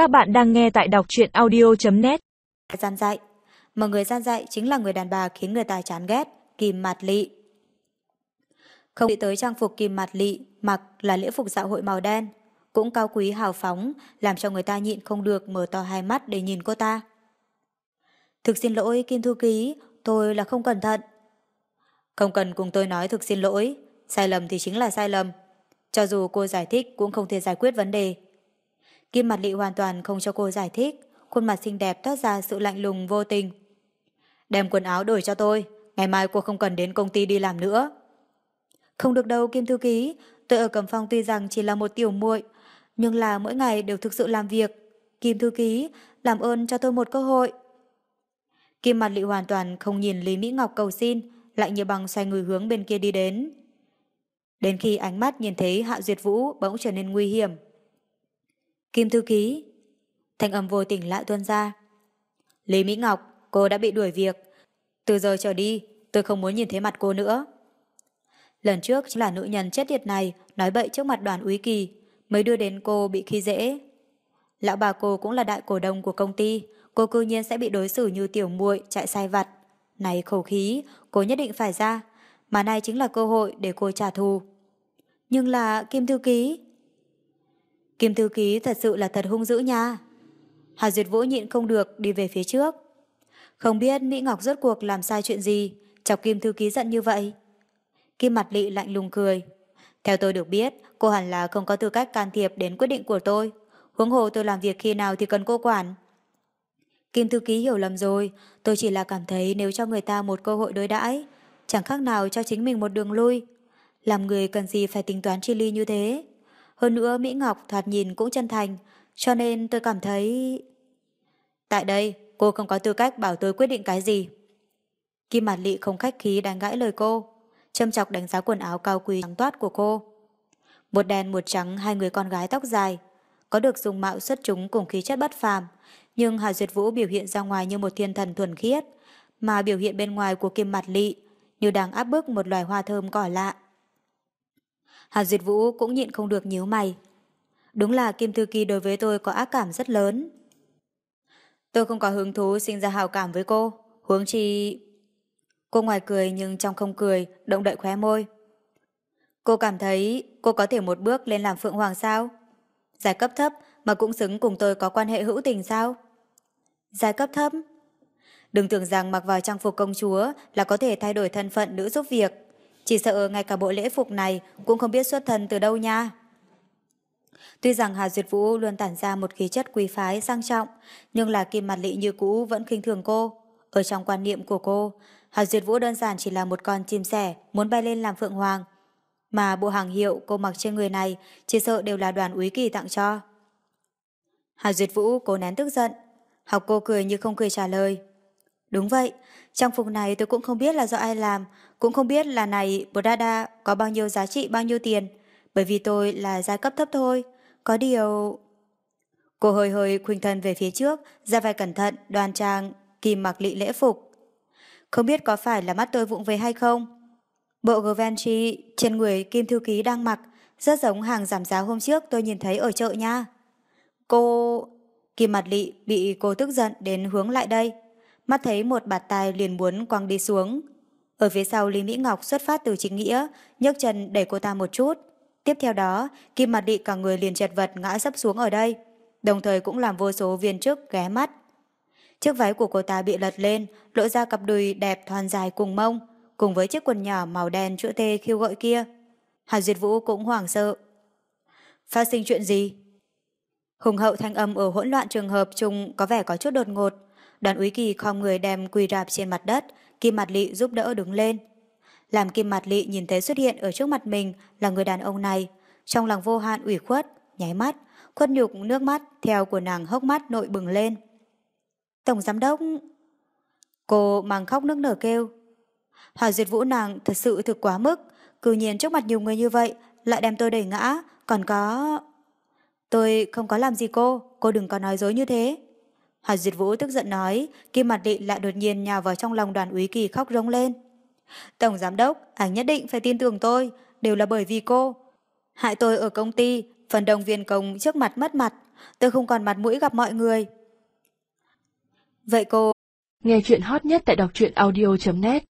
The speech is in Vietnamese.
Các bạn đang nghe tại đọc truyện audio.net Gian dạy Mà người gian dạy chính là người đàn bà khiến người ta chán ghét, kìm mặt Lị. Không nghĩ tới trang phục kìm mặt Lị mặc là lễ phục dạo hội màu đen, cũng cao quý hào phóng, làm cho người ta nhịn không được mở to hai mắt để nhìn cô ta. Thực xin lỗi Kim Thư Ký, tôi là không cẩn thận. Không cần cùng tôi nói thực xin lỗi, sai lầm thì chính là sai lầm. Cho dù cô giải thích cũng không thể giải quyết vấn đề. Kim mặt lị hoàn toàn không cho cô giải thích, khuôn mặt xinh đẹp toát ra sự lạnh lùng vô tình. Đem quần áo đổi cho tôi, ngày mai cô không cần đến công ty đi làm nữa. Không được đâu Kim Thư Ký, tôi ở Cẩm Phong tuy rằng chỉ là một tiểu muội, nhưng là mỗi ngày đều thực sự làm việc. Kim Thư Ký, làm ơn cho tôi một cơ hội. Kim mặt lị hoàn toàn không nhìn Lý Mỹ Ngọc cầu xin, lại như bằng xoay người hướng bên kia đi đến. Đến khi ánh mắt nhìn thấy Hạ Duyệt Vũ bỗng trở nên nguy hiểm. Kim thư ký. Thanh âm vô tình lại tuôn ra. Lý Mỹ Ngọc, cô đã bị đuổi việc. Từ giờ trở đi, tôi không muốn nhìn thấy mặt cô nữa. Lần trước chính là nữ nhân chết tiệt này nói bậy trước mặt đoàn úy kỳ mới đưa đến cô bị khi dễ. Lão bà cô cũng là đại cổ đông của công ty, cô cư nhiên sẽ bị đối xử như tiểu muội chạy sai vặt. Này khẩu khí, cô nhất định phải ra, mà nay chính là cơ hội để cô trả thù. Nhưng là Kim Thư Ký, Kim thư ký thật sự là thật hung dữ nha. Hà Duyệt Vũ nhịn không được đi về phía trước. Không biết Mỹ Ngọc rốt cuộc làm sai chuyện gì, chọc Kim thư ký giận như vậy. Kim mặt lị lạnh lùng cười. Theo tôi được biết, cô hẳn là không có tư cách can thiệp đến quyết định của tôi. Huống hồ tôi làm việc khi nào thì cần cô quản. Kim thư ký hiểu lầm rồi, tôi chỉ là cảm thấy nếu cho người ta một cơ hội đối đãi, chẳng khác nào cho chính mình một đường lui. Làm người cần gì phải tính toán chi ly như thế. Hơn nữa Mỹ Ngọc thoạt nhìn cũng chân thành, cho nên tôi cảm thấy... Tại đây, cô không có tư cách bảo tôi quyết định cái gì. Kim Mạt Lị không khách khí đánh gãi lời cô, châm chọc đánh giá quần áo cao quý trắng toát của cô. Một đen một trắng hai người con gái tóc dài, có được dùng mạo xuất chúng cùng khí chất bất phàm, nhưng Hà Duyệt Vũ biểu hiện ra ngoài như một thiên thần thuần khiết, mà biểu hiện bên ngoài của Kim Mạt Lị như đang áp bức một loài hoa thơm cỏ lạ. Hà Duyệt Vũ cũng nhịn không được nhíu mày. Đúng là Kim Thư Kỳ đối với tôi có ác cảm rất lớn. Tôi không có hứng thú sinh ra hào cảm với cô, huống chi... Cô ngoài cười nhưng trong không cười, động đậy khóe môi. Cô cảm thấy cô có thể một bước lên làm Phượng Hoàng sao? Giải cấp thấp mà cũng xứng cùng tôi có quan hệ hữu tình sao? Giải cấp thấp? Đừng tưởng rằng mặc vào trang phục công chúa là có thể thay đổi thân phận nữ giúp việc. Chỉ sợ ngay cả bộ lễ phục này cũng không biết xuất thân từ đâu nha. Tuy rằng Hà Duyệt Vũ luôn tản ra một khí chất quý phái sang trọng, nhưng là kim mặt lị như cũ vẫn khinh thường cô. Ở trong quan niệm của cô, Hà Duyệt Vũ đơn giản chỉ là một con chim sẻ muốn bay lên làm phượng hoàng. Mà bộ hàng hiệu cô mặc trên người này chỉ sợ đều là đoàn úy kỳ tặng cho. Hà Duyệt Vũ cố nén tức giận, học cô cười như không cười trả lời. Đúng vậy, trang phục này tôi cũng không biết là do ai làm, cũng không biết là này Prada có bao nhiêu giá trị bao nhiêu tiền, bởi vì tôi là giai cấp thấp thôi. Có điều... Cô hơi hơi khuynh thân về phía trước, ra vai cẩn thận, đoan trang, kìm mặc lị lễ phục. Không biết có phải là mắt tôi vụng về hay không? Bộ Givenchy trên người Kim Thư Ký đang mặc, rất giống hàng giảm giá hôm trước tôi nhìn thấy ở chợ nha. Cô... Kim mặt lị bị cô tức giận đến hướng lại đây. Mắt thấy một bạt tai liền muốn quăng đi xuống. Ở phía sau Lý Mỹ Ngọc xuất phát từ chính nghĩa, nhấc chân đẩy cô ta một chút. Tiếp theo đó, Kim Mặt Đị cả người liền chật vật ngã sấp xuống ở đây, đồng thời cũng làm vô số viên chức ghé mắt. Chiếc váy của cô ta bị lật lên, lộ ra cặp đùi đẹp thon dài cùng mông, cùng với chiếc quần nhỏ màu đen chữ T khiêu gợi kia. Hà Duyệt Vũ cũng hoảng sợ. Phát sinh chuyện gì? Hùng hậu thanh âm ở hỗn loạn trường hợp chung có vẻ có chút đột ngột. Đoàn úy kỳ không người đem quỳ rạp trên mặt đất, Kim mặt Lị giúp đỡ đứng lên. Làm Kim mặt Lị nhìn thấy xuất hiện ở trước mặt mình là người đàn ông này, trong lòng vô hạn ủy khuất, nháy mắt, khuất nhục nước mắt theo của nàng hốc mắt nội bừng lên. Tổng giám đốc... Cô mang khóc nước nở kêu. hòa duyệt vũ nàng thật sự thực quá mức, cư nhiên trước mặt nhiều người như vậy, lại đem tôi đẩy ngã, còn có... Tôi không có làm gì cô, cô đừng có nói dối như thế. Hà diệt Vũ tức giận nói, Kim Mặt Định lại đột nhiên nhào vào trong lòng đoàn úy kỳ khóc rống lên. Tổng giám đốc, anh nhất định phải tin tưởng tôi, đều là bởi vì cô. Hại tôi ở công ty, phần đồng viên công trước mặt mất mặt, tôi không còn mặt mũi gặp mọi người. Vậy cô... Nghe chuyện hot nhất tại đọc truyện audio.net